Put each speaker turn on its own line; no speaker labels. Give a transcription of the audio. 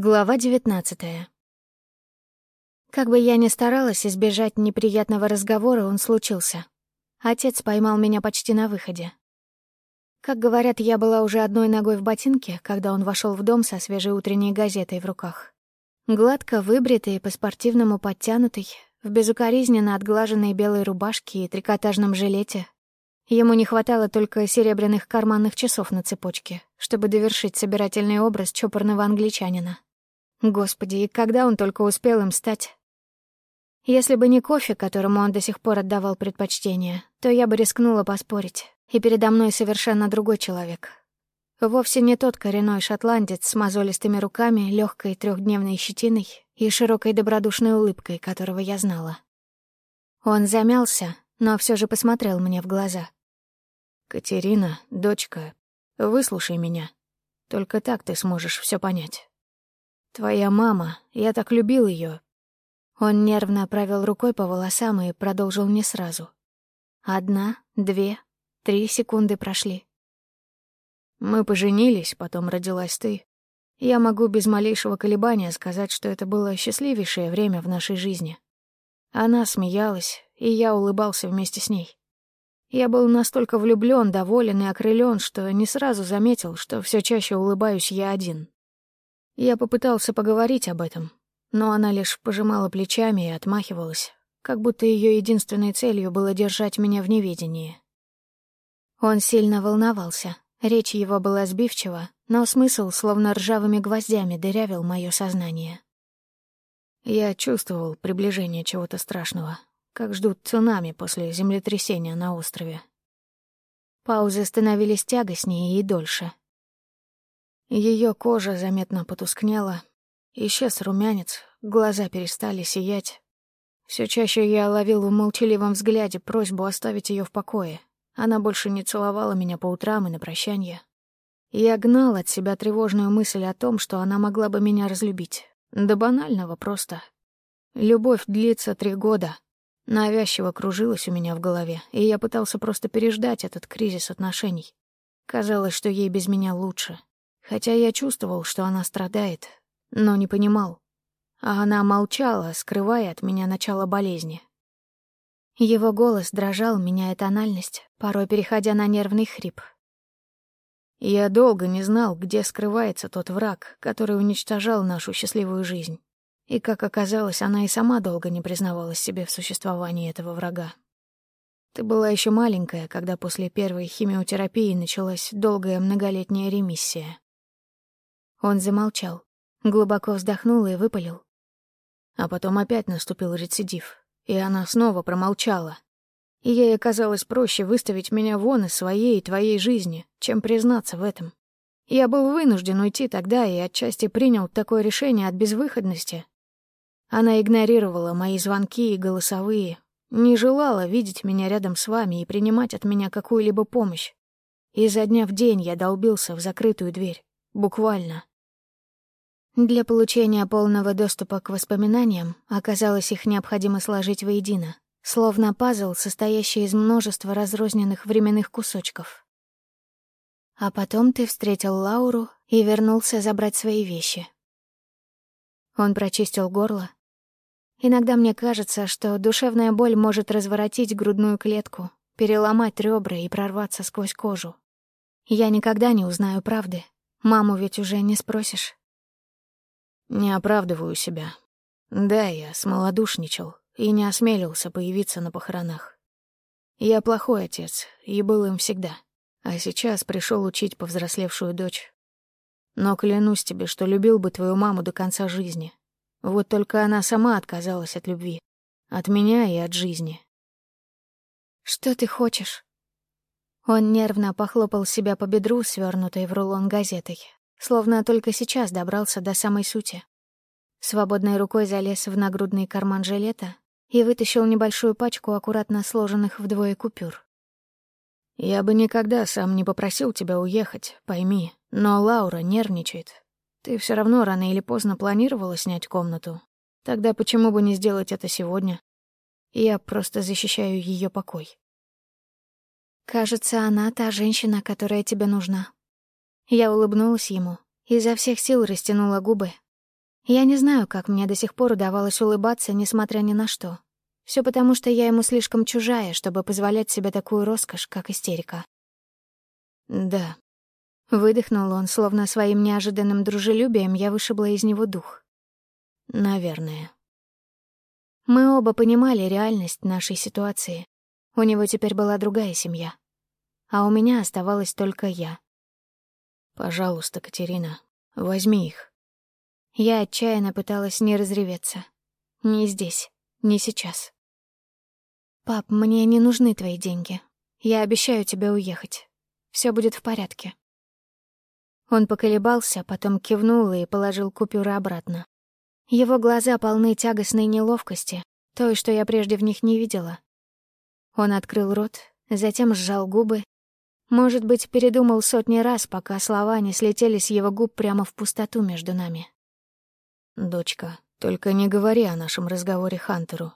Глава девятнадцатая. Как бы я ни старалась избежать неприятного разговора, он случился. Отец поймал меня почти на выходе. Как говорят, я была уже одной ногой в ботинке, когда он вошел в дом со свежей утренней газетой в руках. Гладко выбритый и по-спортивному подтянутый, в безукоризненно отглаженной белой рубашке и трикотажном жилете. Ему не хватало только серебряных карманных часов на цепочке, чтобы довершить собирательный образ чопорного англичанина. Господи, и когда он только успел им стать? Если бы не кофе, которому он до сих пор отдавал предпочтение, то я бы рискнула поспорить, и передо мной совершенно другой человек. Вовсе не тот коренной шотландец с мозолистыми руками, легкой трехдневной щетиной и широкой добродушной улыбкой, которого я знала. Он замялся, но все же посмотрел мне в глаза. «Катерина, дочка, выслушай меня. Только так ты сможешь все понять. Твоя мама, я так любил ее. Он нервно провел рукой по волосам и продолжил не сразу. Одна, две, три секунды прошли. Мы поженились, потом родилась ты. Я могу без малейшего колебания сказать, что это было счастливейшее время в нашей жизни. Она смеялась, и я улыбался вместе с ней. Я был настолько влюблен, доволен и окрылен, что не сразу заметил, что все чаще улыбаюсь я один. Я попытался поговорить об этом, но она лишь пожимала плечами и отмахивалась, как будто ее единственной целью было держать меня в неведении. Он сильно волновался, речь его была сбивчива, но смысл словно ржавыми гвоздями дырявил мое сознание. Я чувствовал приближение чего-то страшного, как ждут цунами после землетрясения на острове. Паузы становились тягостнее и дольше, ее кожа заметно потускнела, исчез румянец, глаза перестали сиять. Все чаще я ловил в молчаливом взгляде просьбу оставить ее в покое. Она больше не целовала меня по утрам и на прощание. Я гнал от себя тревожную мысль о том, что она могла бы меня разлюбить. До банального просто. Любовь длится три года. Навязчиво кружилась у меня в голове, и я пытался просто переждать этот кризис отношений. Казалось, что ей без меня лучше. Хотя я чувствовал, что она страдает, но не понимал. А она молчала, скрывая от меня начало болезни. Его голос дрожал, меняя тональность, порой переходя на нервный хрип. Я долго не знал, где скрывается тот враг, который уничтожал нашу счастливую жизнь. И, как оказалось, она и сама долго не признавалась себе в существовании этого врага. Ты была еще маленькая, когда после первой химиотерапии началась долгая многолетняя ремиссия. Он замолчал, глубоко вздохнул и выпалил. А потом опять наступил рецидив, и она снова промолчала. Ей оказалось проще выставить меня вон из своей и твоей жизни, чем признаться в этом. Я был вынужден уйти тогда и отчасти принял такое решение от безвыходности. Она игнорировала мои звонки и голосовые, не желала видеть меня рядом с вами и принимать от меня какую-либо помощь. И за дня в день я долбился в закрытую дверь. Буквально. Для получения полного доступа к воспоминаниям оказалось их необходимо сложить воедино, словно пазл, состоящий из множества разрозненных временных кусочков. А потом ты встретил Лауру и вернулся забрать свои вещи. Он прочистил горло. Иногда мне кажется, что душевная боль может разворотить грудную клетку, переломать ребра и прорваться сквозь кожу. Я никогда не узнаю правды. Маму ведь уже не спросишь. Не оправдываю себя. Да, я смолодушничал и не осмелился появиться на похоронах. Я плохой отец и был им всегда, а сейчас пришел учить повзрослевшую дочь. Но клянусь тебе, что любил бы твою маму до конца жизни. Вот только она сама отказалась от любви. От меня и от жизни. «Что ты хочешь?» Он нервно похлопал себя по бедру, свернутой в рулон газетой, словно только сейчас добрался до самой сути. Свободной рукой залез в нагрудный карман жилета и вытащил небольшую пачку аккуратно сложенных вдвое купюр. «Я бы никогда сам не попросил тебя уехать, пойми, но Лаура нервничает. Ты все равно рано или поздно планировала снять комнату. Тогда почему бы не сделать это сегодня? Я просто защищаю ее покой». «Кажется, она та женщина, которая тебе нужна», я улыбнулась ему, изо всех сил растянула губы, Я не знаю, как мне до сих пор удавалось улыбаться, несмотря ни на что. Все потому, что я ему слишком чужая, чтобы позволять себе такую роскошь, как истерика.
«Да».
Выдохнул он, словно своим неожиданным дружелюбием я вышибла из него дух.
«Наверное».
Мы оба понимали реальность нашей ситуации. У него теперь была другая семья. А у меня оставалась только я.
«Пожалуйста, Катерина, возьми их».
Я отчаянно пыталась не разреветься. Не здесь, не сейчас. «Пап, мне не нужны твои деньги. Я обещаю тебе уехать. Все будет в порядке». Он поколебался, потом кивнул и положил купюры обратно. Его глаза полны тягостной неловкости, той, что я прежде в них не видела. Он открыл рот, затем сжал губы. Может быть, передумал сотни раз, пока слова не слетели с его губ прямо в пустоту между нами.
«Дочка, только не говори о нашем разговоре Хантеру.